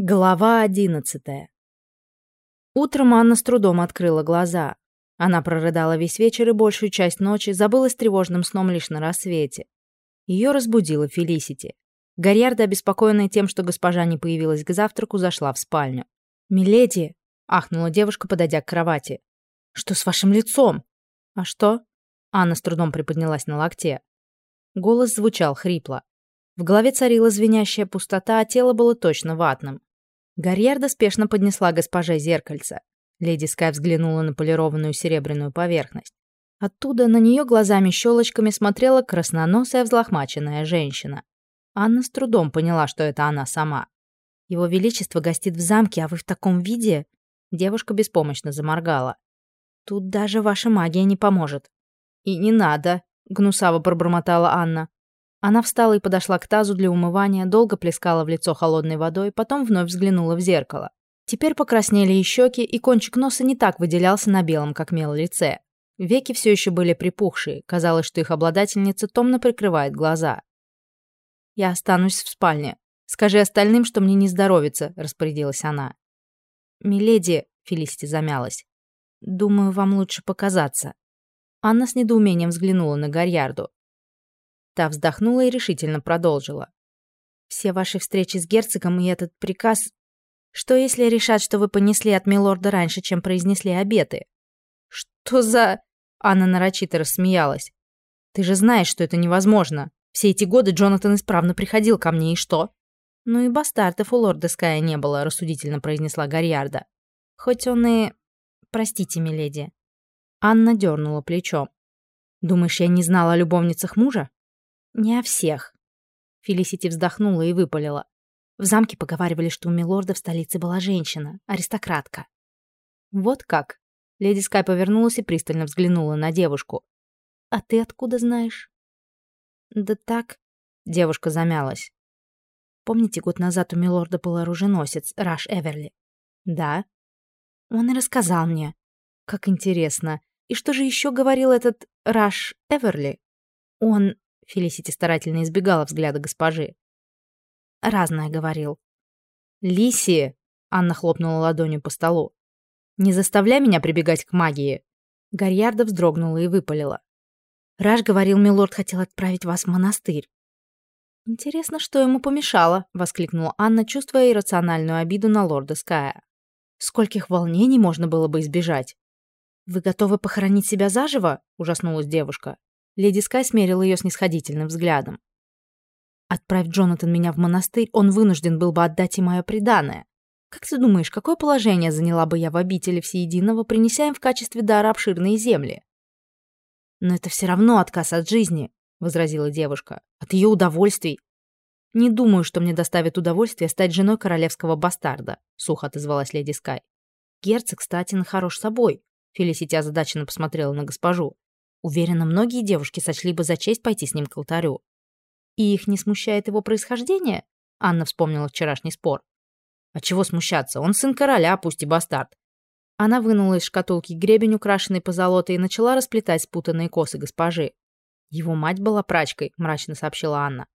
Глава одиннадцатая. Утром Анна с трудом открыла глаза. Она прорыдала весь вечер и большую часть ночи, забылась тревожным сном лишь на рассвете. Ее разбудила Фелисити. Гарьярда, обеспокоенная тем, что госпожа не появилась к завтраку, зашла в спальню. «Миледи!» — ахнула девушка, подойдя к кровати. «Что с вашим лицом?» «А что?» Анна с трудом приподнялась на локте. Голос звучал хрипло. В голове царила звенящая пустота, а тело было точно ватным. Гарьярда спешно поднесла госпоже зеркальце. Леди Скай взглянула на полированную серебряную поверхность. Оттуда на нее глазами-щелочками смотрела красноносая взлохмаченная женщина. Анна с трудом поняла, что это она сама. «Его Величество гостит в замке, а вы в таком виде?» Девушка беспомощно заморгала. «Тут даже ваша магия не поможет». «И не надо», — гнусаво пробормотала Анна. Она встала и подошла к тазу для умывания, долго плескала в лицо холодной водой, потом вновь взглянула в зеркало. Теперь покраснели и щеки, и кончик носа не так выделялся на белом, как мел лице. Веки все еще были припухшие, казалось, что их обладательница томно прикрывает глаза. «Я останусь в спальне. Скажи остальным, что мне не здоровится», — распорядилась она. «Миледи», — Фелисити замялась, — «думаю, вам лучше показаться». Анна с недоумением взглянула на Гарьярду. Та вздохнула и решительно продолжила. «Все ваши встречи с герцогом и этот приказ... Что если решат, что вы понесли от милорда раньше, чем произнесли обеты?» «Что за...» Анна нарочито рассмеялась. «Ты же знаешь, что это невозможно. Все эти годы Джонатан исправно приходил ко мне, и что?» «Ну и бастартов у лорда Ская не было», — рассудительно произнесла Гарьярда. «Хоть он и... Простите, миледи». Анна дернула плечом. «Думаешь, я не знала о любовницах мужа?» «Не о всех». Фелисити вздохнула и выпалила. В замке поговаривали, что у милорда в столице была женщина, аристократка. «Вот как?» Леди Скай повернулась и пристально взглянула на девушку. «А ты откуда знаешь?» «Да так...» Девушка замялась. «Помните, год назад у милорда был оруженосец, Раш Эверли?» «Да». «Он и рассказал мне. Как интересно. И что же еще говорил этот Раш Эверли?» «Он Фелисити старательно избегала взгляда госпожи. «Разное говорил». «Лиси!» — Анна хлопнула ладонью по столу. «Не заставляй меня прибегать к магии!» Гарьярда вздрогнула и выпалила. «Раш говорил, милорд хотел отправить вас в монастырь». «Интересно, что ему помешало?» — воскликнула Анна, чувствуя иррациональную обиду на лорда Ская. «Скольких волнений можно было бы избежать?» «Вы готовы похоронить себя заживо?» — ужаснулась девушка. Леди Скай смерила ее снисходительным взглядом. «Отправь Джонатан меня в монастырь, он вынужден был бы отдать и мое преданное. Как ты думаешь, какое положение заняла бы я в обители Всеединого, принеся им в качестве дара обширные земли?» «Но это все равно отказ от жизни», — возразила девушка. «От ее удовольствий». «Не думаю, что мне доставит удовольствие стать женой королевского бастарда», — сухо отозвалась леди Скай. «Герцог, кстати, хорош собой», — Фелисити озадаченно посмотрела на госпожу. Уверена, многие девушки сочли бы за честь пойти с ним к алтарю. И их не смущает его происхождение? Анна вспомнила вчерашний спор. А чего смущаться? Он сын короля, пусть и бастард. Она вынула из шкатулки гребень, украшенный позолотой, и начала расплетать спутанные косы госпожи. Его мать была прачкой, мрачно сообщила Анна.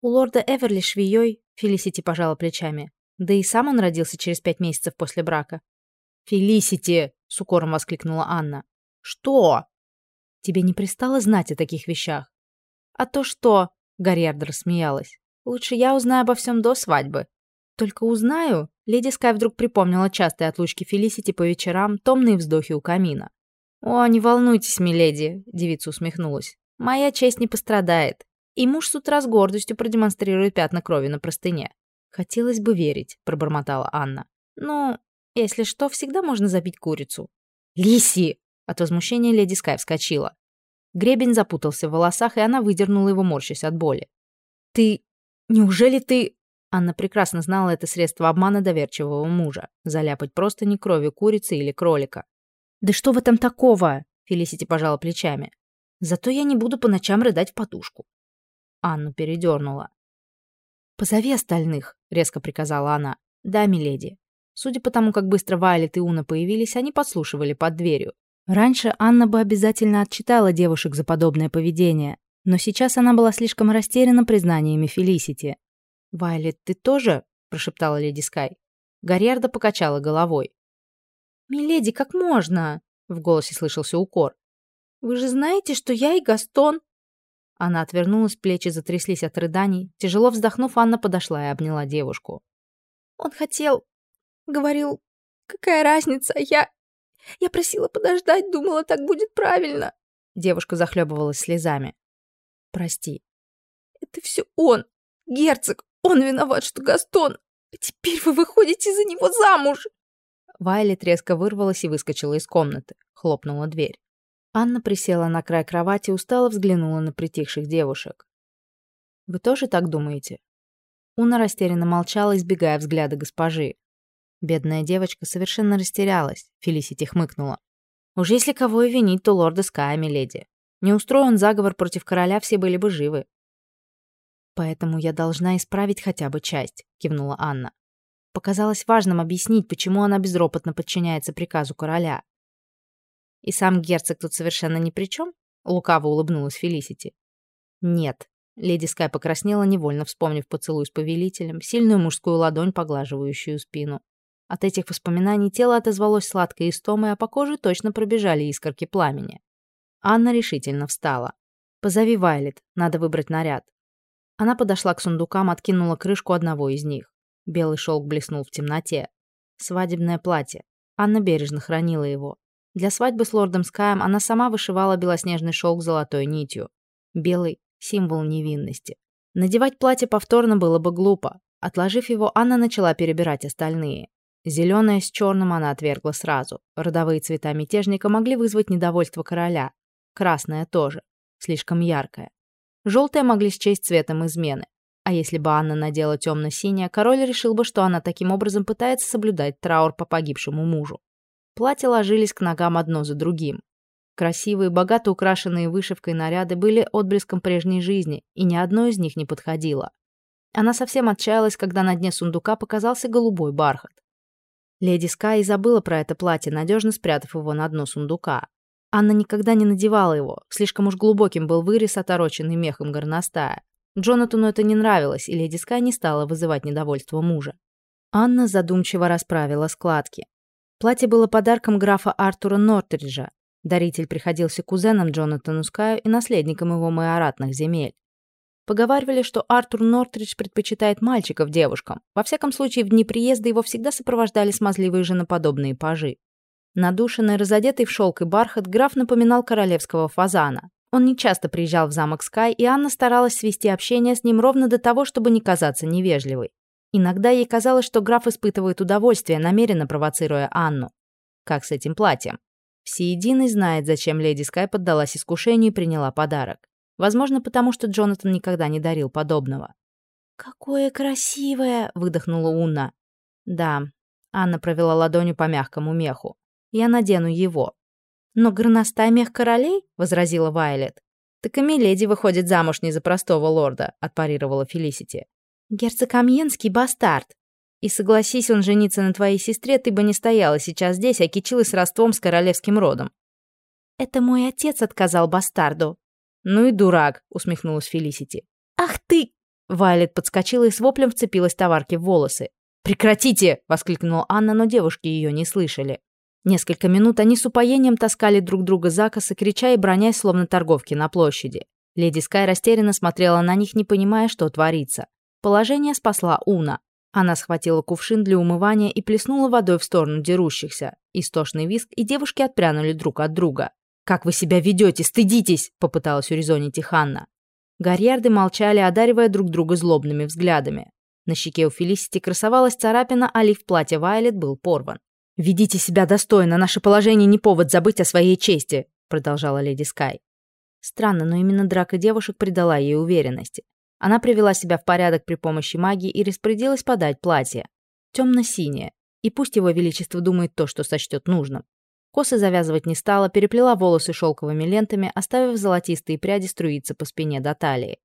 У лорда Эверли швеей, Фелисити пожала плечами. Да и сам он родился через пять месяцев после брака. «Фелисити!» — с укором воскликнула Анна. «Что?» Тебе не пристало знать о таких вещах?» «А то что?» — Гарьярда рассмеялась. «Лучше я узнаю обо всем до свадьбы». «Только узнаю?» Леди Скай вдруг припомнила частые отлучки Фелисити по вечерам, томные вздохи у камина. «О, не волнуйтесь, миледи», — девица усмехнулась. «Моя честь не пострадает. И муж с утра с гордостью продемонстрирует пятна крови на простыне». «Хотелось бы верить», — пробормотала Анна. «Ну, если что, всегда можно забить курицу». «Лиси!» От возмущения леди Скай вскочила. Гребень запутался в волосах, и она выдернула его, морщась от боли. «Ты... Неужели ты...» Анна прекрасно знала это средство обмана доверчивого мужа. Заляпать просто не кровью курицы или кролика. «Да что в этом такого?» Фелисити пожала плечами. «Зато я не буду по ночам рыдать в подушку». Анну передернула. «Позови остальных», — резко приказала она. «Да, миледи». Судя по тому, как быстро Вайлет и Уна появились, они подслушивали под дверью. Раньше Анна бы обязательно отчитала девушек за подобное поведение, но сейчас она была слишком растеряна признаниями Фелисити. «Вайлет, ты тоже?» — прошептала леди Скай. Гарьярда покачала головой. «Миледи, как можно?» — в голосе слышался укор. «Вы же знаете, что я и Гастон...» Она отвернулась, плечи затряслись от рыданий. Тяжело вздохнув, Анна подошла и обняла девушку. «Он хотел... говорил... какая разница, я... я просила подождать, думала, так будет правильно». Девушка захлебывалась слезами. «Прости». «Это все он, герцог, он виноват, что Гастон... А теперь вы выходите за него замуж!» Вайлет резко вырвалась и выскочила из комнаты. Хлопнула дверь. Анна присела на край кровати и устало взглянула на притихших девушек. «Вы тоже так думаете?» Уна растерянно молчала, избегая взгляда госпожи. Бедная девочка совершенно растерялась, Фелисити хмыкнула. «Уж если кого и винить, то лорда Ская, миледи. Не устроен заговор против короля, все были бы живы. «Поэтому я должна исправить хотя бы часть», — кивнула Анна. Показалось важным объяснить, почему она безропотно подчиняется приказу короля. «И сам герцог тут совершенно ни при чем?» — лукаво улыбнулась Фелисити. «Нет». Леди Скай покраснела, невольно вспомнив поцелуй с повелителем, сильную мужскую ладонь, поглаживающую спину. От этих воспоминаний тело отозвалось сладкой истомой, а по коже точно пробежали искорки пламени. Анна решительно встала. «Позови Вайлет, надо выбрать наряд». Она подошла к сундукам, откинула крышку одного из них. Белый шелк блеснул в темноте. Свадебное платье. Анна бережно хранила его. Для свадьбы с лордом Скаем она сама вышивала белоснежный шелк золотой нитью. Белый — символ невинности. Надевать платье повторно было бы глупо. Отложив его, Анна начала перебирать остальные. Зеленое с черным она отвергла сразу. Родовые цвета мятежника могли вызвать недовольство короля. Красное тоже. Слишком яркое. Желтые могли счесть цветом измены. А если бы Анна надела темно-синее, король решил бы, что она таким образом пытается соблюдать траур по погибшему мужу. Платья ложились к ногам одно за другим. Красивые, богато украшенные вышивкой наряды были отблеском прежней жизни, и ни одно из них не подходило. Она совсем отчаялась, когда на дне сундука показался голубой бархат. Леди Скай забыла про это платье, надежно спрятав его на дно сундука. Анна никогда не надевала его, слишком уж глубоким был вырез, отороченный мехом горностая. Джонатану это не нравилось, и леди Скай не стала вызывать недовольство мужа. Анна задумчиво расправила складки. Платье было подарком графа Артура Нортриджа. Даритель приходился кузеном Джонатану Скаю и наследником его майоратных земель. Поговаривали, что Артур Нортридж предпочитает мальчиков девушкам. Во всяком случае, в дни приезда его всегда сопровождали смазливые женоподобные пажи. Надушенный, разодетый в шелк и бархат, граф напоминал королевского фазана. Он нечасто приезжал в замок Скай, и Анна старалась свести общение с ним ровно до того, чтобы не казаться невежливой. Иногда ей казалось, что граф испытывает удовольствие, намеренно провоцируя Анну. Как с этим платьем? Всеединый знает, зачем леди Скай поддалась искушению и приняла подарок. Возможно, потому что Джонатан никогда не дарил подобного. «Какое красивое!» — выдохнула Унна. «Да». Анна провела ладонью по мягкому меху я надену его». «Но горностай мех королей?» — возразила Вайлет. «Так и Миледи выходит замуж не за простого лорда», — отпарировала Фелисити. «Герцог Амьенский бастард. И согласись он жениться на твоей сестре, ты бы не стояла сейчас здесь, а кичилась родством с королевским родом». «Это мой отец отказал бастарду». «Ну и дурак», — усмехнулась Фелисити. «Ах ты!» Вайлет подскочила и с воплем вцепилась товарке в волосы. «Прекратите!» — воскликнула Анна, но девушки ее не слышали. Несколько минут они с упоением таскали друг друга за косы, крича и бронясь, словно торговки на площади. Леди Скай растерянно смотрела на них, не понимая, что творится. Положение спасла Уна. Она схватила кувшин для умывания и плеснула водой в сторону дерущихся. Истошный виск, и девушки отпрянули друг от друга. «Как вы себя ведете? Стыдитесь!» — попыталась урезонить их Анна. Гарьярды молчали, одаривая друг друга злобными взглядами. На щеке у Фелисити красовалась царапина, а лиф платья Вайлет был порван. «Ведите себя достойно, наше положение не повод забыть о своей чести», продолжала леди Скай. Странно, но именно драка девушек придала ей уверенности. Она привела себя в порядок при помощи магии и распорядилась подать платье. Темно-синее. И пусть его величество думает то, что сочтет нужным. Косы завязывать не стала, переплела волосы шелковыми лентами, оставив золотистые пряди струиться по спине до талии.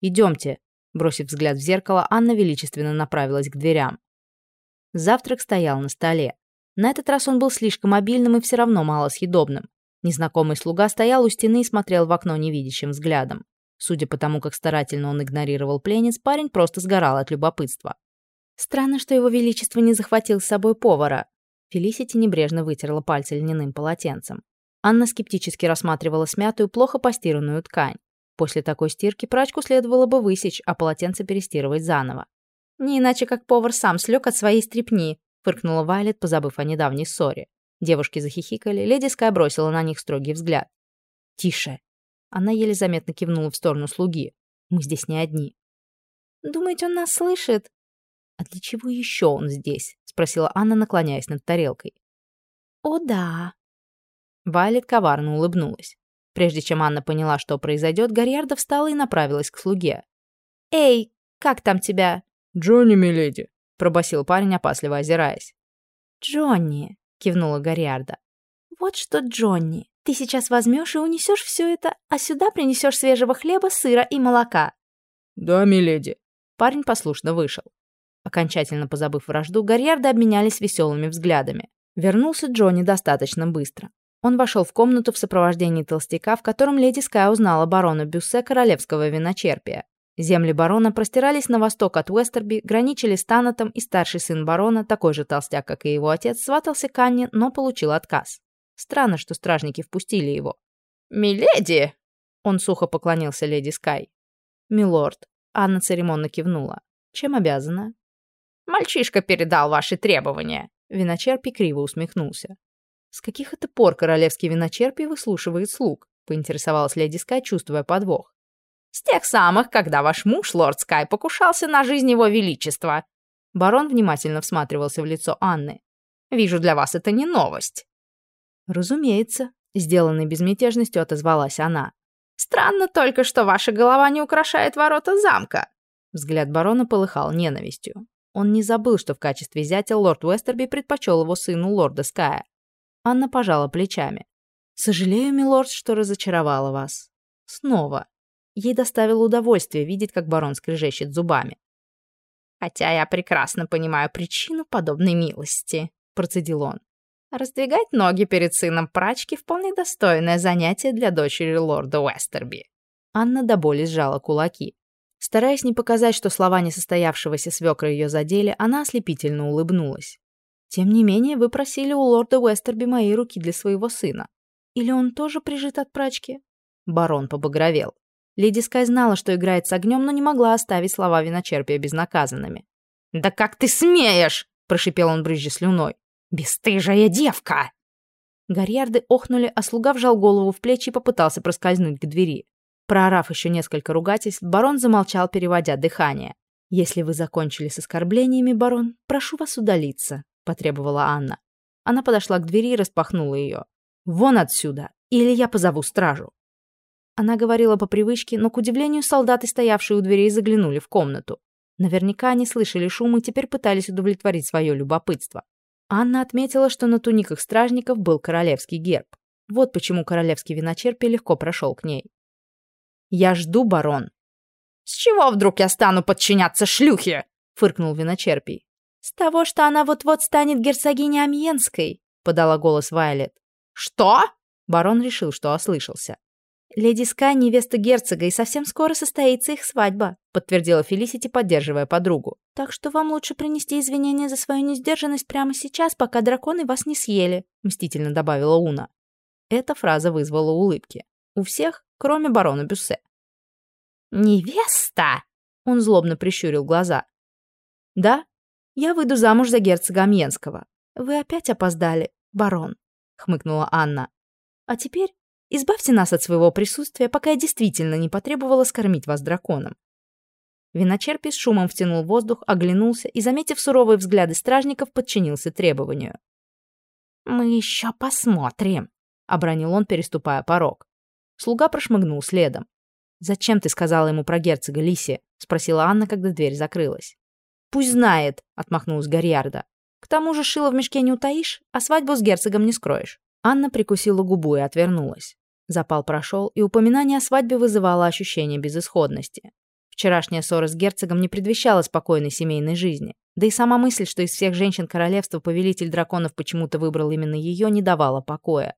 «Идемте», — бросив взгляд в зеркало, Анна величественно направилась к дверям. Завтрак стоял на столе. На этот раз он был слишком обильным и все равно малосъедобным. Незнакомый слуга стоял у стены и смотрел в окно невидящим взглядом. Судя по тому, как старательно он игнорировал пленниц, парень просто сгорал от любопытства. Странно, что его величество не захватил с собой повара. Фелисити небрежно вытерла пальцы льняным полотенцем. Анна скептически рассматривала смятую, плохо постиранную ткань. После такой стирки прачку следовало бы высечь, а полотенце перестирывать заново. Не иначе, как повар сам слег от своей стрепни, фыркнула Вайлет, позабыв о недавней ссоре. Девушки захихикали, леди Скай бросила на них строгий взгляд. «Тише!» Она еле заметно кивнула в сторону слуги. «Мы здесь не одни». «Думаете, он нас слышит?» «А для чего еще он здесь?» — спросила Анна, наклоняясь над тарелкой. «О, да». Вайлет коварно улыбнулась. Прежде чем Анна поняла, что произойдет, Гарьярда встала и направилась к слуге. «Эй, как там тебя?» «Джонни, миледи», — пробасил парень, опасливо озираясь. «Джонни», — кивнула Гарьярда. «Вот что, Джонни, ты сейчас возьмешь и унесешь все это, а сюда принесешь свежего хлеба, сыра и молока». «Да, миледи». Парень послушно вышел. Окончательно позабыв вражду, Гарьярды обменялись веселыми взглядами. Вернулся Джонни достаточно быстро. Он вошел в комнату в сопровождении толстяка, в котором леди Скай узнала барона Бюссе королевского виночерпия. Земли барона простирались на восток от Уэстерби, граничили с Танатом, и старший сын барона, такой же толстяк, как и его отец, сватался к Анне, но получил отказ. Странно, что стражники впустили его. «Миледи!» Он сухо поклонился леди Скай. «Милорд». Анна церемонно кивнула. «Чем обязана?» Мальчишка передал ваши требования». Виночерпий криво усмехнулся. «С каких это пор королевский виночерпий выслушивает слуг?» — поинтересовалась леди Скай, чувствуя подвох. «С тех самых, когда ваш муж, лорд Скай, покушался на жизнь его величества». Барон внимательно всматривался в лицо Анны. «Вижу, для вас это не новость». «Разумеется», — сделанной безмятежностью отозвалась она. «Странно только, что ваша голова не украшает ворота замка». Взгляд барона полыхал ненавистью. Он не забыл, что в качестве зятя лорд Уэстерби предпочел его сыну лорда Ская. Анна пожала плечами. «Сожалею, милорд, что разочаровала вас. Снова. Ей доставило удовольствие видеть, как барон скрежещет зубами. «Хотя я прекрасно понимаю причину подобной милости», — процедил он. «Раздвигать ноги перед сыном прачки — вполне достойное занятие для дочери лорда Уэстерби». Анна до боли сжала кулаки. Стараясь не показать, что слова несостоявшегося свекра ее задели, она ослепительно улыбнулась. «Тем не менее, вы просили у лорда Уэстерби моей руки для своего сына. Или он тоже прижит от прачки?» Барон побагровел. Леди Скай знала, что играет с огнем, но не могла оставить слова виночерпия безнаказанными. «Да как ты смеешь!» – прошипел он брызжа слюной. «Бестыжая девка!» Гарьярды охнули, а слуга вжал голову в плечи и попытался проскользнуть к двери. Проорав еще несколько ругательств, барон замолчал, переводя дыхание. «Если вы закончили с оскорблениями, барон, прошу вас удалиться», — потребовала Анна. Она подошла к двери и распахнула ее. «Вон отсюда, или я позову стражу». Она говорила по привычке, но, к удивлению, солдаты, стоявшие у дверей, заглянули в комнату. Наверняка они слышали шум и теперь пытались удовлетворить свое любопытство. Анна отметила, что на туниках стражников был королевский герб. Вот почему королевский виночерпий легко прошел к ней. «Я жду, барон». «С чего вдруг я стану подчиняться шлюхе?» — фыркнул виночерпий. «С того, что она вот-вот станет герцогиней Амьенской», — подала голос Вайлет. «Что?» — барон решил, что ослышался. «Леди Скай — невеста герцога, и совсем скоро состоится их свадьба», — подтвердила Фелисити, поддерживая подругу. «Так что вам лучше принести извинения за свою несдержанность прямо сейчас, пока драконы вас не съели», — мстительно добавила Уна. Эта фраза вызвала улыбки. У всех, кроме барона Бюссе. «Невеста!» — он злобно прищурил глаза. «Да, я выйду замуж за герцога Амьенского. Вы опять опоздали, барон», — хмыкнула Анна. «А теперь избавьте нас от своего присутствия, пока я действительно не потребовала скормить вас драконом». Виночерпий с шумом втянул воздух, оглянулся и, заметив суровые взгляды стражников, подчинился требованию. «Мы еще посмотрим», — обронил он, переступая порог. Слуга прошмыгнул следом. «Зачем ты сказала ему про герцога, Лиси?» — спросила Анна, когда дверь закрылась. «Пусть знает», — отмахнулась Гарьярда. «К тому же шило в мешке не утаишь, а свадьбу с герцогом не скроешь». Анна прикусила губу и отвернулась. Запал прошел, и упоминание о свадьбе вызывало ощущение безысходности. Вчерашняя ссора с герцогом не предвещала спокойной семейной жизни. Да и сама мысль, что из всех женщин королевства повелитель драконов почему-то выбрал именно ее, не давала покоя.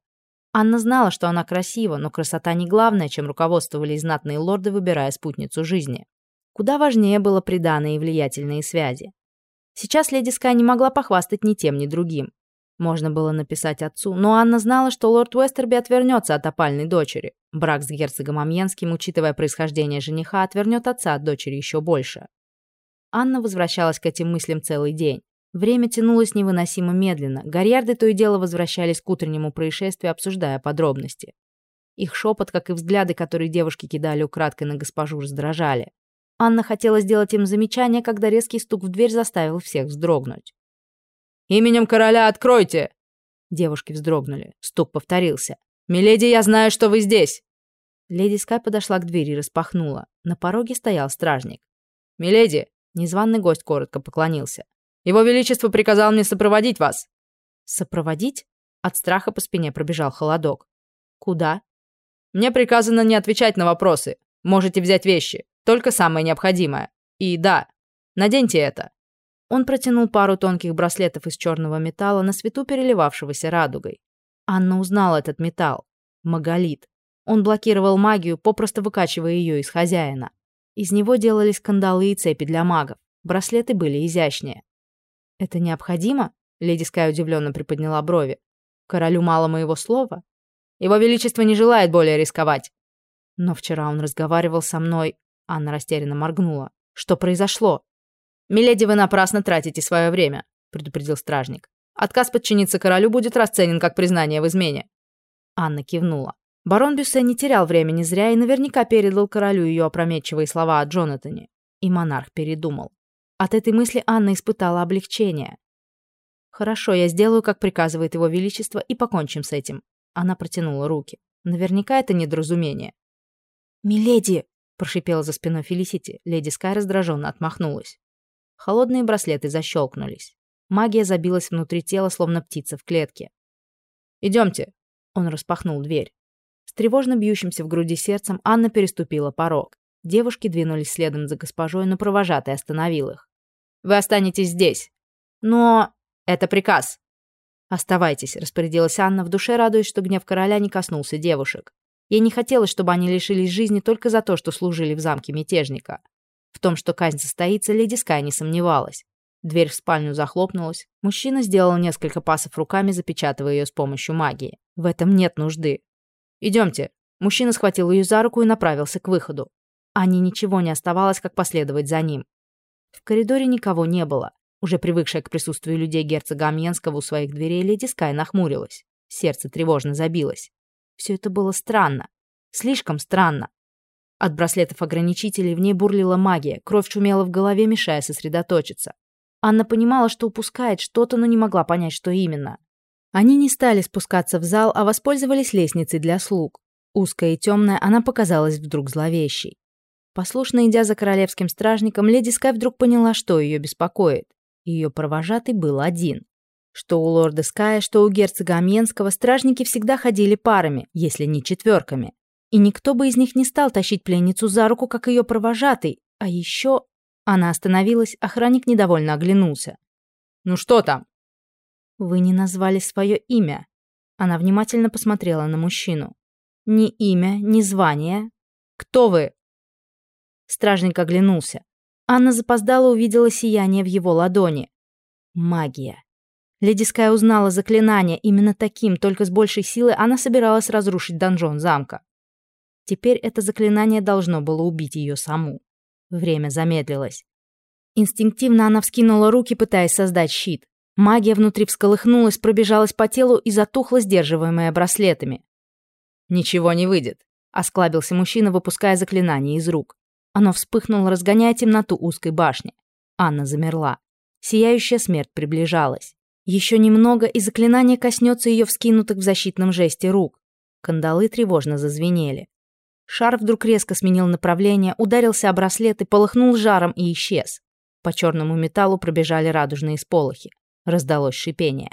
Анна знала, что она красива, но красота не главное, чем руководствовались знатные лорды, выбирая спутницу жизни. Куда важнее было приданное и влиятельные связи. Сейчас леди Скай не могла похвастать ни тем, ни другим. Можно было написать отцу, но Анна знала, что лорд Уэстерби отвернется от опальной дочери. Брак с герцогом Амьенским, учитывая происхождение жениха, отвернет отца от дочери еще больше. Анна возвращалась к этим мыслям целый день. Время тянулось невыносимо медленно. Гарьярды то и дело возвращались к утреннему происшествию, обсуждая подробности. Их шепот, как и взгляды, которые девушки кидали украдкой на госпожу, раздражали. Анна хотела сделать им замечание, когда резкий стук в дверь заставил всех вздрогнуть. «Именем короля откройте!» Девушки вздрогнули. Стук повторился. «Миледи, я знаю, что вы здесь!» Леди Скай подошла к двери и распахнула. На пороге стоял стражник. «Миледи!» Незваный гость коротко поклонился. «Его Величество приказал мне сопроводить вас!» «Сопроводить?» От страха по спине пробежал холодок. «Куда?» «Мне приказано не отвечать на вопросы. Можете взять вещи. Только самое необходимое. И да, наденьте это». Он протянул пару тонких браслетов из черного металла на свету переливавшегося радугой. Анна узнала этот металл. Маголит. Он блокировал магию, попросту выкачивая ее из хозяина. Из него делались кандалы и цепи для магов. Браслеты были изящнее. «Это необходимо?» — леди Скай удивленно приподняла брови. «Королю мало моего слова. Его Величество не желает более рисковать». «Но вчера он разговаривал со мной...» Анна растерянно моргнула. «Что произошло?» «Миледи, вы напрасно тратите свое время», — предупредил стражник. «Отказ подчиниться королю будет расценен как признание в измене». Анна кивнула. Барон Бюссе не терял времени зря и наверняка передал королю ее опрометчивые слова о Джонатане. И монарх передумал. От этой мысли Анна испытала облегчение. «Хорошо, я сделаю, как приказывает его величество, и покончим с этим». Она протянула руки. Наверняка это недоразумение. «Миледи!» – прошипела за спиной Фелисити. Леди Скай раздраженно отмахнулась. Холодные браслеты защелкнулись. Магия забилась внутри тела, словно птица в клетке. «Идемте!» Он распахнул дверь. С тревожно бьющимся в груди сердцем Анна переступила порог. Девушки двинулись следом за госпожой, но провожатый остановил их. «Вы останетесь здесь!» «Но...» «Это приказ!» «Оставайтесь», — распорядилась Анна, в душе радуясь, что гнев короля не коснулся девушек. Ей не хотелось, чтобы они лишились жизни только за то, что служили в замке мятежника. В том, что казнь состоится, леди Скай не сомневалась. Дверь в спальню захлопнулась. Мужчина сделал несколько пасов руками, запечатывая ее с помощью магии. В этом нет нужды. «Идемте». Мужчина схватил ее за руку и направился к выходу. Ане ничего не оставалось, как последовать за ним. В коридоре никого не было. Уже привыкшая к присутствию людей герцога Амьенского у своих дверей, леди Скай нахмурилась. Сердце тревожно забилось. Все это было странно. Слишком странно. От браслетов-ограничителей в ней бурлила магия, кровь шумела в голове, мешая сосредоточиться. Анна понимала, что упускает что-то, но не могла понять, что именно. Они не стали спускаться в зал, а воспользовались лестницей для слуг. Узкая и темная, она показалась вдруг зловещей. Послушно идя за королевским стражником, леди Скай вдруг поняла, что ее беспокоит. Ее провожатый был один. Что у лорда Ская, что у герцога Амьенского стражники всегда ходили парами, если не четверками. И никто бы из них не стал тащить пленницу за руку, как ее провожатый. А еще... Она остановилась, охранник недовольно оглянулся. «Ну что там?» «Вы не назвали свое имя». Она внимательно посмотрела на мужчину. «Ни имя, ни звание. Кто вы?» Стражник оглянулся. Анна запоздала увидела сияние в его ладони. Магия. Леди Скай узнала заклинание. Именно таким, только с большей силой, она собиралась разрушить донжон замка. Теперь это заклинание должно было убить ее саму. Время замедлилось. Инстинктивно она вскинула руки, пытаясь создать щит. Магия внутри всколыхнулась, пробежалась по телу и затухла, сдерживаемая браслетами. «Ничего не выйдет», — осклабился мужчина, выпуская заклинание из рук. Оно вспыхнуло, разгоняя темноту узкой башни. Анна замерла. Сияющая смерть приближалась. Еще немного, и заклинание коснется ее вскинутых в защитном жесте рук. Кандалы тревожно зазвенели. Шар вдруг резко сменил направление, ударился о браслет и полыхнул жаром и исчез. По черному металлу пробежали радужные сполохи. Раздалось шипение.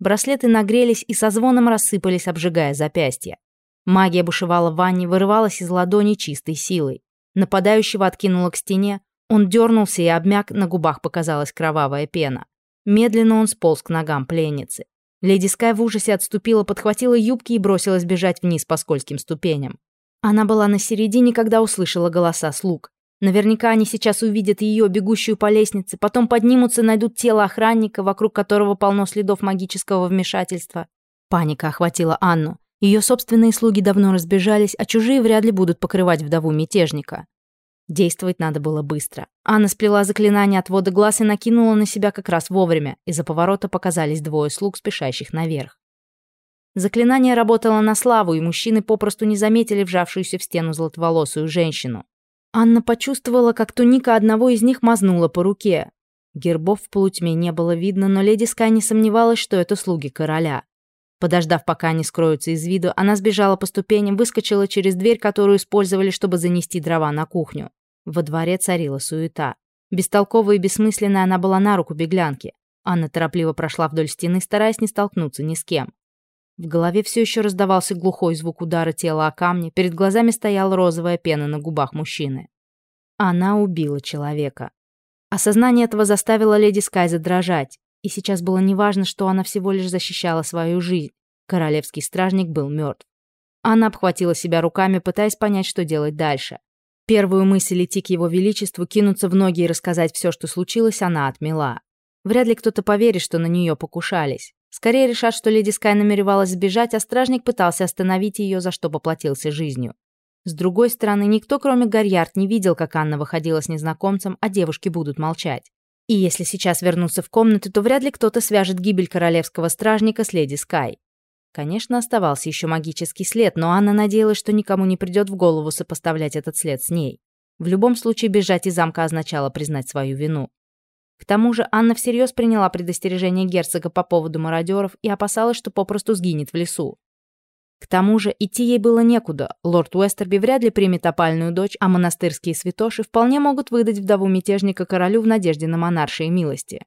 Браслеты нагрелись и со звоном рассыпались, обжигая запястья. Магия бушевала в ванне, вырывалась из ладони чистой силой. Нападающего откинуло к стене, он дернулся и обмяк, на губах показалась кровавая пена. Медленно он сполз к ногам пленницы. Леди Скай в ужасе отступила, подхватила юбки и бросилась бежать вниз по скользким ступеням. Она была на середине, когда услышала голоса слуг. Наверняка они сейчас увидят ее, бегущую по лестнице, потом поднимутся, найдут тело охранника, вокруг которого полно следов магического вмешательства. Паника охватила Анну. Ее собственные слуги давно разбежались, а чужие вряд ли будут покрывать вдову мятежника. Действовать надо было быстро. Анна сплела заклинание отвода глаз и накинула на себя как раз вовремя. Из-за поворота показались двое слуг, спешащих наверх. Заклинание работало на славу, и мужчины попросту не заметили вжавшуюся в стену золотоволосую женщину. Анна почувствовала, как туника одного из них мазнула по руке. Гербов в полутьме не было видно, но леди Скай не сомневалась, что это слуги короля. Подождав, пока они скроются из виду, она сбежала по ступеням, выскочила через дверь, которую использовали, чтобы занести дрова на кухню. Во дворе царила суета. Бестолковая и бессмысленная она была на руку беглянки. Анна торопливо прошла вдоль стены, стараясь не столкнуться ни с кем. В голове все еще раздавался глухой звук удара тела о камни, перед глазами стояла розовая пена на губах мужчины. Она убила человека. Осознание этого заставило леди Скай задрожать. И сейчас было неважно, что она всего лишь защищала свою жизнь. Королевский стражник был мертв. Она обхватила себя руками, пытаясь понять, что делать дальше. Первую мысль идти к его величеству, кинуться в ноги и рассказать все, что случилось, она отмела. Вряд ли кто-то поверит, что на нее покушались. Скорее решат, что леди Скай намеревалась сбежать, а стражник пытался остановить ее, за что поплатился жизнью. С другой стороны, никто, кроме Гарьярд, не видел, как Анна выходила с незнакомцем, а девушки будут молчать. И если сейчас вернуться в комнату, то вряд ли кто-то свяжет гибель королевского стражника с леди Скай. Конечно, оставался еще магический след, но Анна надеялась, что никому не придет в голову сопоставлять этот след с ней. В любом случае, бежать из замка означало признать свою вину. К тому же Анна всерьез приняла предостережение герцога по поводу мародеров и опасалась, что попросту сгинет в лесу. К тому же идти ей было некуда. Лорд Уэстерби вряд ли примет опальную дочь, а монастырские святоши вполне могут выдать вдову мятежника королю в надежде на монаршие милости.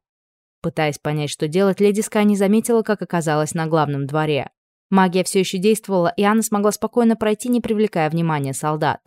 Пытаясь понять, что делать, леди Скай не заметила, как оказалась на главном дворе. Магия все еще действовала, и Анна смогла спокойно пройти, не привлекая внимания солдат.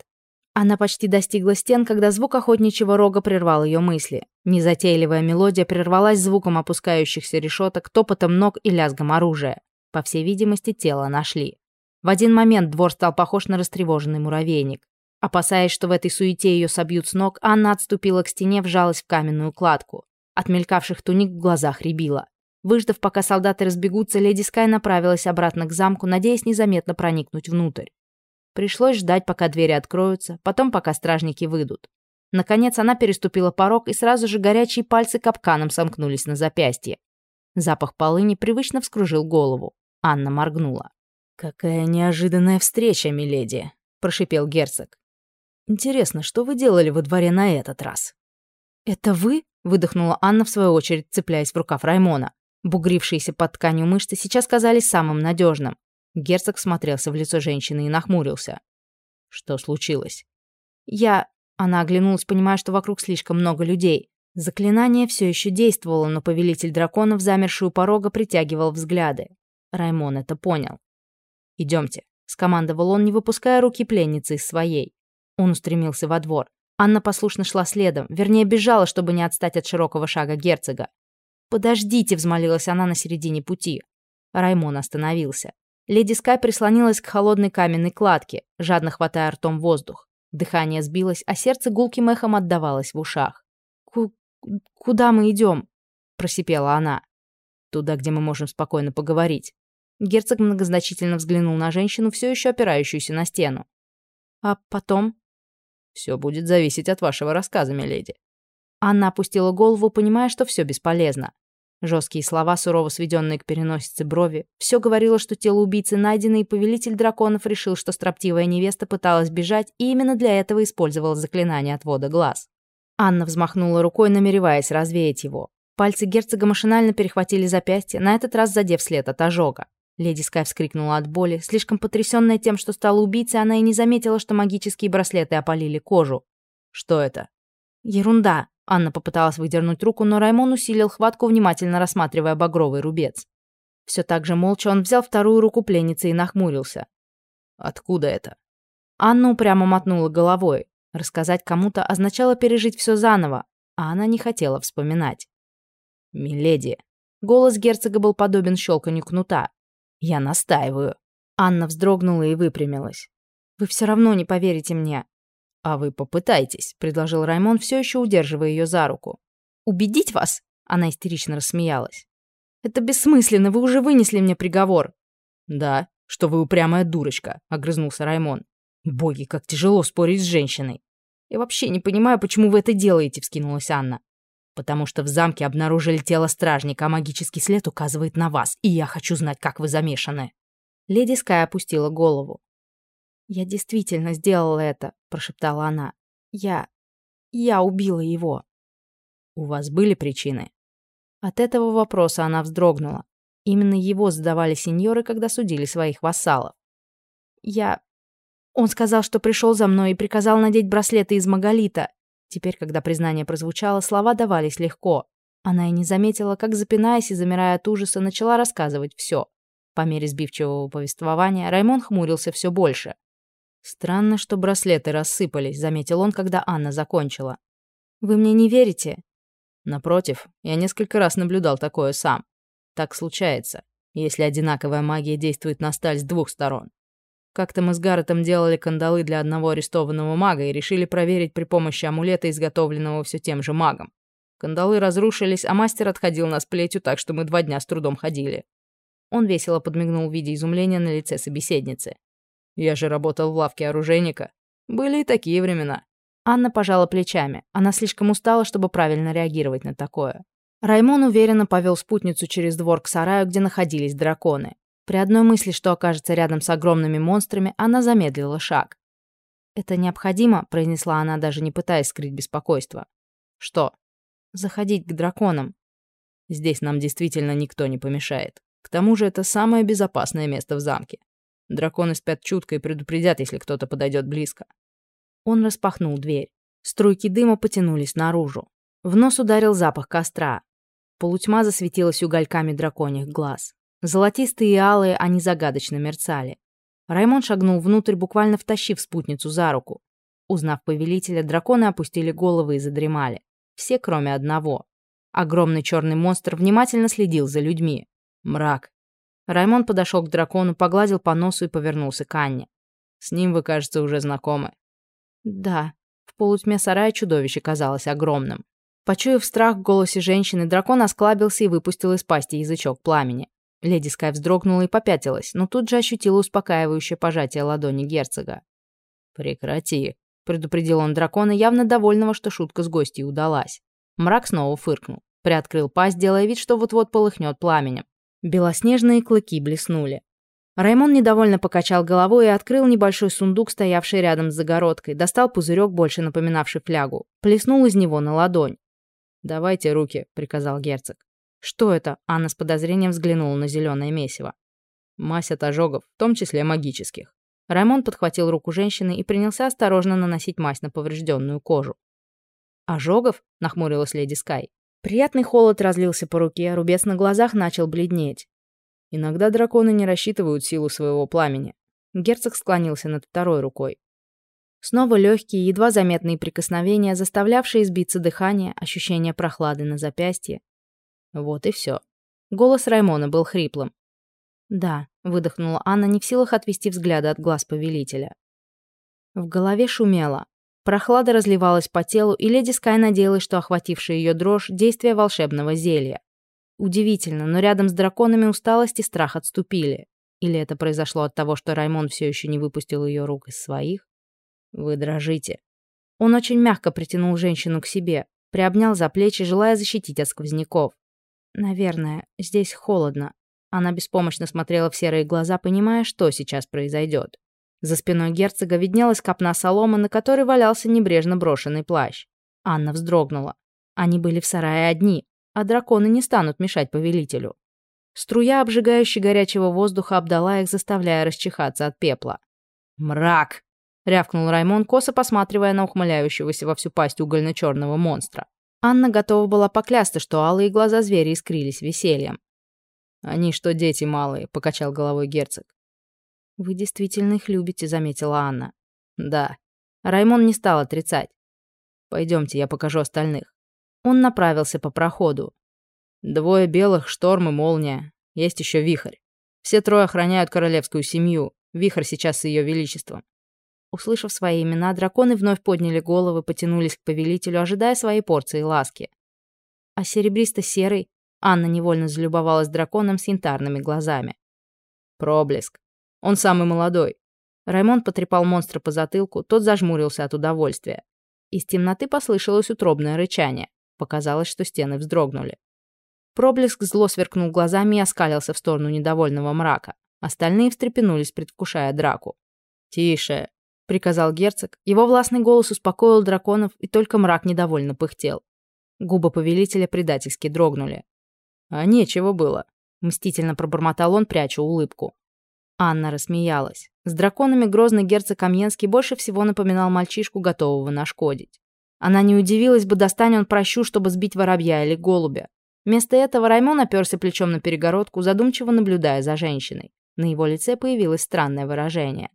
Она почти достигла стен, когда звук охотничьего рога прервал ее мысли. Незатейливая мелодия прервалась звуком опускающихся решеток, топотом ног и лязгом оружия. По всей видимости, тело нашли. В один момент двор стал похож на растревоженный муравейник. Опасаясь, что в этой суете ее собьют с ног, Анна отступила к стене, вжалась в каменную кладку. От мелькавших туник в глазах рябило. Выждав, пока солдаты разбегутся, леди Скай направилась обратно к замку, надеясь незаметно проникнуть внутрь. Пришлось ждать, пока двери откроются, потом пока стражники выйдут. Наконец она переступила порог, и сразу же горячие пальцы капканом сомкнулись на запястье. Запах полыни привычно вскружил голову. Анна моргнула. «Какая неожиданная встреча, миледи», — прошипел герцог. «Интересно, что вы делали во дворе на этот раз?» «Это вы?» — выдохнула Анна, в свою очередь, цепляясь в рукав Раймона. Бугрившиеся под тканью мышцы сейчас казались самым надежным. Герцог смотрелся в лицо женщины и нахмурился. «Что случилось?» «Я...» Она оглянулась, понимая, что вокруг слишком много людей. Заклинание все еще действовало, но повелитель драконов, замерший у порога, притягивал взгляды. Раймон это понял. «Идемте», — скомандовал он, не выпуская руки пленницы из своей. Он устремился во двор. Анна послушно шла следом, вернее, бежала, чтобы не отстать от широкого шага герцога. «Подождите», — взмолилась она на середине пути. Раймон остановился. Леди Скай прислонилась к холодной каменной кладке, жадно хватая ртом воздух. Дыхание сбилось, а сердце гулким эхом отдавалось в ушах. Ку «Куда мы идем?» — просипела она. «Туда, где мы можем спокойно поговорить», Герцог многозначительно взглянул на женщину, все еще опирающуюся на стену. «А потом?» «Все будет зависеть от вашего рассказа, миледи». Анна опустила голову, понимая, что все бесполезно. Жесткие слова, сурово сведенные к переносице брови, все говорило, что тело убийцы найдено, и повелитель драконов решил, что строптивая невеста пыталась бежать, и именно для этого использовал заклинание отвода глаз. Анна взмахнула рукой, намереваясь развеять его. Пальцы герцога машинально перехватили запястье, на этот раз задев след от ожога. Леди Скай вскрикнула от боли. Слишком потрясенная тем, что стала убийцей, она и не заметила, что магические браслеты опалили кожу. «Что это?» «Ерунда». Анна попыталась выдернуть руку, но Раймон усилил хватку, внимательно рассматривая багровый рубец. Все так же молча он взял вторую руку пленницы и нахмурился. «Откуда это?» Анна упрямо мотнула головой. Рассказать кому-то означало пережить все заново, а она не хотела вспоминать. «Миледи». Голос герцога был подобен щелканью кнута. Я настаиваю. Анна вздрогнула и выпрямилась. Вы все равно не поверите мне. «А вы попытайтесь», — предложил Раймон, все еще удерживая ее за руку. «Убедить вас?» — она истерично рассмеялась. «Это бессмысленно, вы уже вынесли мне приговор». «Да, что вы упрямая дурочка», — огрызнулся Раймон. «Боги, как тяжело спорить с женщиной». «Я вообще не понимаю, почему вы это делаете», — вскинулась Анна. «Потому что в замке обнаружили тело стражника, а магический след указывает на вас, и я хочу знать, как вы замешаны». Леди Скай опустила голову. «Я действительно сделала это», — прошептала она. «Я... я убила его». «У вас были причины?» От этого вопроса она вздрогнула. Именно его задавали сеньоры, когда судили своих вассалов. «Я... Он сказал, что пришел за мной и приказал надеть браслеты из маголита». Теперь, когда признание прозвучало, слова давались легко. Она и не заметила, как, запинаясь и замирая от ужаса, начала рассказывать все. По мере сбивчивого повествования Раймон хмурился все больше. «Странно, что браслеты рассыпались», — заметил он, когда Анна закончила. «Вы мне не верите?» Напротив, я несколько раз наблюдал такое сам. Так случается, если одинаковая магия действует на сталь с двух сторон. Как-то мы с Гарретом делали кандалы для одного арестованного мага и решили проверить при помощи амулета, изготовленного все тем же магом. Кандалы разрушились, а мастер отходил нас плетью так, что мы два дня с трудом ходили. Он весело подмигнул в виде изумления на лице собеседницы. Я же работал в лавке оружейника. Были и такие времена. Анна пожала плечами. Она слишком устала, чтобы правильно реагировать на такое. Раймон уверенно повел спутницу через двор к сараю, где находились драконы. При одной мысли, что окажется рядом с огромными монстрами, она замедлила шаг. «Это необходимо», — произнесла она, даже не пытаясь скрыть беспокойство. «Что?» «Заходить к драконам». «Здесь нам действительно никто не помешает. К тому же это самое безопасное место в замке. Драконы спят чутко и предупредят, если кто-то подойдет близко. Он распахнул дверь. Струйки дыма потянулись наружу. В нос ударил запах костра. Полутьма засветилась угольками драконьих глаз. Золотистые и алые они загадочно мерцали. Раймон шагнул внутрь, буквально втащив спутницу за руку. Узнав повелителя, драконы опустили головы и задремали. Все, кроме одного. Огромный черный монстр внимательно следил за людьми. Мрак, Раймон подошел к дракону, погладил по носу и повернулся к Анне. «С ним вы, кажется, уже знакомы». «Да». В полутьме сарая чудовище казалось огромным. Почуяв страх в голосе женщины, дракон осклабился и выпустил из пасти язычок пламени. Леди Скай вздрогнула и попятилась, но тут же ощутила успокаивающее пожатие ладони герцога. «Прекрати», — предупредил он дракона, явно довольного, что шутка с гостьей удалась. Мрак снова фыркнул, приоткрыл пасть, делая вид, что вот-вот полыхнет пламенем. Белоснежные клыки блеснули. Раймон недовольно покачал головой и открыл небольшой сундук, стоявший рядом с загородкой, достал пузырек, больше напоминавший флягу, плеснул из него на ладонь. «Давайте руки», — приказал герцог. «Что это?» — Анна с подозрением взглянула на зеленое месиво. «Мазь от ожогов, в том числе магических». Раймон подхватил руку женщины и принялся осторожно наносить мазь на поврежденную кожу. «Ожогов?» — нахмурилась леди Скай. Приятный холод разлился по руке, рубец на глазах начал бледнеть. Иногда драконы не рассчитывают силу своего пламени. Герцог склонился над второй рукой. Снова легкие, едва заметные прикосновения, заставлявшие сбиться дыхание, ощущение прохлады на запястье. Вот и все. Голос Раймона был хриплым. «Да», — выдохнула Анна, не в силах отвести взгляда от глаз повелителя. В голове шумело. Прохлада разливалась по телу, и леди Скай надеялась, что охватившая ее дрожь – действие волшебного зелья. Удивительно, но рядом с драконами усталость и страх отступили. Или это произошло от того, что Раймон все еще не выпустил ее рук из своих? Вы дрожите. Он очень мягко притянул женщину к себе, приобнял за плечи, желая защитить от сквозняков. Наверное, здесь холодно. Она беспомощно смотрела в серые глаза, понимая, что сейчас произойдет. За спиной герцога виднелась копна соломы, на которой валялся небрежно брошенный плащ. Анна вздрогнула. Они были в сарае одни, а драконы не станут мешать повелителю. Струя, обжигающая горячего воздуха, обдала их, заставляя расчихаться от пепла. «Мрак!» — рявкнул Раймон, косо посматривая на ухмыляющегося во всю пасть угольно-черного монстра. Анна готова была поклясться, что алые глаза зверя искрились весельем. «Они что, дети малые?» — покачал головой герцог. «Вы действительно их любите», — заметила Анна. «Да». Раймон не стал отрицать. «Пойдемте, я покажу остальных». Он направился по проходу. Двое белых, шторм и молния. Есть еще вихрь. Все трое охраняют королевскую семью. Вихрь сейчас с ее величеством. Услышав свои имена, драконы вновь подняли головы, потянулись к повелителю, ожидая своей порции ласки. А серебристо-серый Анна невольно залюбовалась драконом с янтарными глазами. Проблеск. Он самый молодой. Раймонд потрепал монстра по затылку, тот зажмурился от удовольствия. Из темноты послышалось утробное рычание. Показалось, что стены вздрогнули. Проблеск зло сверкнул глазами и оскалился в сторону недовольного мрака. Остальные встрепенулись, предвкушая драку. «Тише!» — приказал герцог. Его властный голос успокоил драконов, и только мрак недовольно пыхтел. Губы повелителя предательски дрогнули. «А нечего было», — мстительно пробормотал он, пряча улыбку. Анна рассмеялась. С драконами грозный герцог Амьенский больше всего напоминал мальчишку, готового нашкодить. Она не удивилась бы, достань он прощу, чтобы сбить воробья или голубя. Вместо этого Раймон оперся плечом на перегородку, задумчиво наблюдая за женщиной. На его лице появилось странное выражение.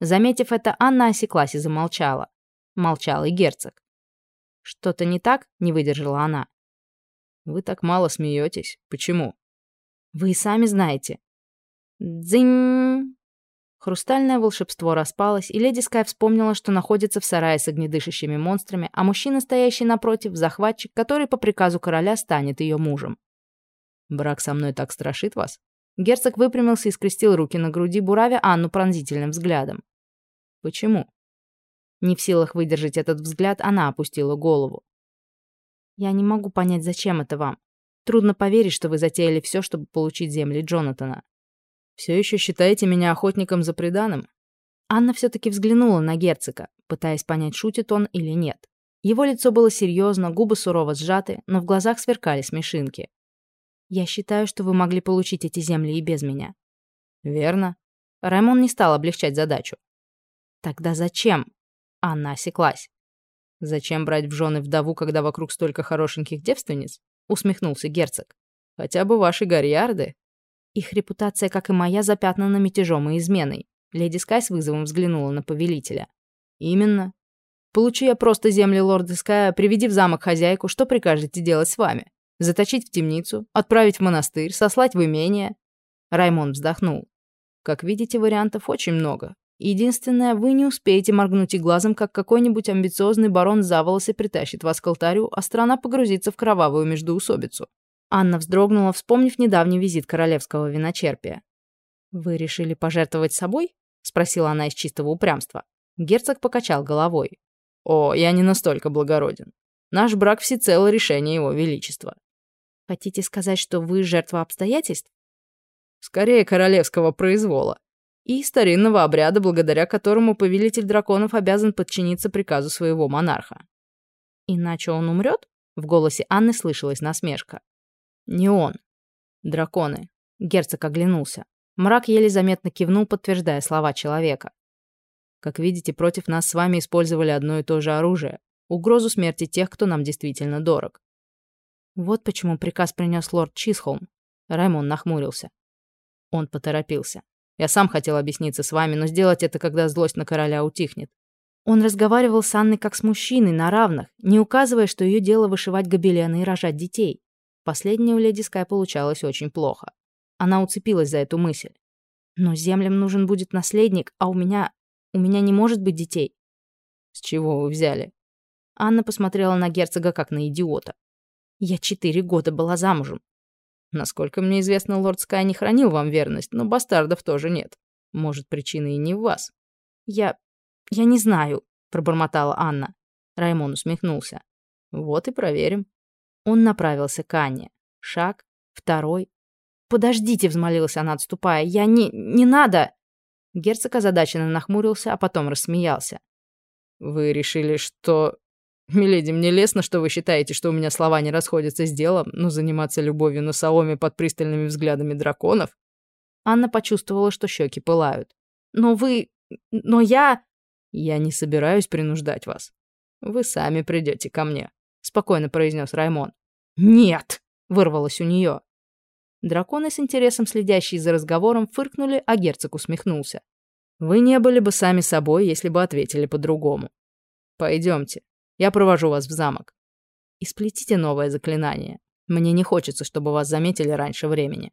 Заметив это, Анна осеклась и замолчала. Молчал и герцог. «Что-то не так?» — не выдержала она. «Вы так мало смеетесь. Почему?» «Вы сами знаете. Дзынь! Хрустальное волшебство распалось, и леди Скай вспомнила, что находится в сарае с огнедышащими монстрами, а мужчина, стоящий напротив, захватчик, который по приказу короля станет ее мужем. «Брак со мной так страшит вас?» Герцог выпрямился и скрестил руки на груди, буравя Анну пронзительным взглядом. «Почему?» Не в силах выдержать этот взгляд, она опустила голову. «Я не могу понять, зачем это вам. Трудно поверить, что вы затеяли все, чтобы получить земли Джонатана. Все еще считаете меня охотником за преданным?» Анна все-таки взглянула на герцога, пытаясь понять, шутит он или нет. Его лицо было серьезно, губы сурово сжаты, но в глазах сверкали смешинки. «Я считаю, что вы могли получить эти земли и без меня». «Верно». Раймон не стал облегчать задачу. «Тогда зачем?» Анна осеклась. «Зачем брать в жены вдову, когда вокруг столько хорошеньких девственниц?» усмехнулся герцог. «Хотя бы ваши гарьярды их репутация, как и моя, запятнана мятежом и изменой. Леди Скай с вызовом взглянула на повелителя. «Именно. Получи я просто земли лорда Ская, приведи в замок хозяйку, что прикажете делать с вами? Заточить в темницу, отправить в монастырь, сослать в имение?» Раймон вздохнул. «Как видите, вариантов очень много. Единственное, вы не успеете моргнуть и глазом, как какой-нибудь амбициозный барон за волосы притащит вас к алтарю, а страна погрузится в кровавую междоусобицу. Анна вздрогнула, вспомнив недавний визит королевского виночерпия. «Вы решили пожертвовать собой?» — спросила она из чистого упрямства. Герцог покачал головой. «О, я не настолько благороден. Наш брак всецело решение его величества». «Хотите сказать, что вы жертва обстоятельств?» «Скорее королевского произвола и старинного обряда, благодаря которому повелитель драконов обязан подчиниться приказу своего монарха». «Иначе он умрет?» — в голосе Анны слышалась насмешка. Не он. Драконы. Герцог оглянулся. Мрак еле заметно кивнул, подтверждая слова человека. Как видите, против нас с вами использовали одно и то же оружие. Угрозу смерти тех, кто нам действительно дорог. Вот почему приказ принес лорд Чисхолм. Раймон нахмурился. Он поторопился. Я сам хотел объясниться с вами, но сделать это, когда злость на короля утихнет. Он разговаривал с Анной как с мужчиной, на равных, не указывая, что ее дело вышивать гобелены и рожать детей. Последнее у леди Скай получалось очень плохо. Она уцепилась за эту мысль. Но землям нужен будет наследник, а у меня... у меня не может быть детей. С чего вы взяли? Анна посмотрела на герцога как на идиота. Я четыре года была замужем. Насколько мне известно, лорд Скай не хранил вам верность, но бастардов тоже нет. Может, причина и не в вас. Я... я не знаю, пробормотала Анна. Раймон усмехнулся. Вот и проверим. Он направился к Анне. Шаг, второй. «Подождите», — взмолилась она, отступая. «Я не... не надо!» Герцог озадаченно нахмурился, а потом рассмеялся. «Вы решили, что...» «Миледи, мне лестно, что вы считаете, что у меня слова не расходятся с делом, но заниматься любовью на соломе под пристальными взглядами драконов...» Анна почувствовала, что щеки пылают. «Но вы... но я...» «Я не собираюсь принуждать вас. Вы сами придете ко мне спокойно произнес Раймон. «Нет!» — вырвалось у нее. Драконы с интересом следящие за разговором фыркнули, а герцог усмехнулся. «Вы не были бы сами собой, если бы ответили по-другому. Пойдемте, я провожу вас в замок. И новое заклинание. Мне не хочется, чтобы вас заметили раньше времени».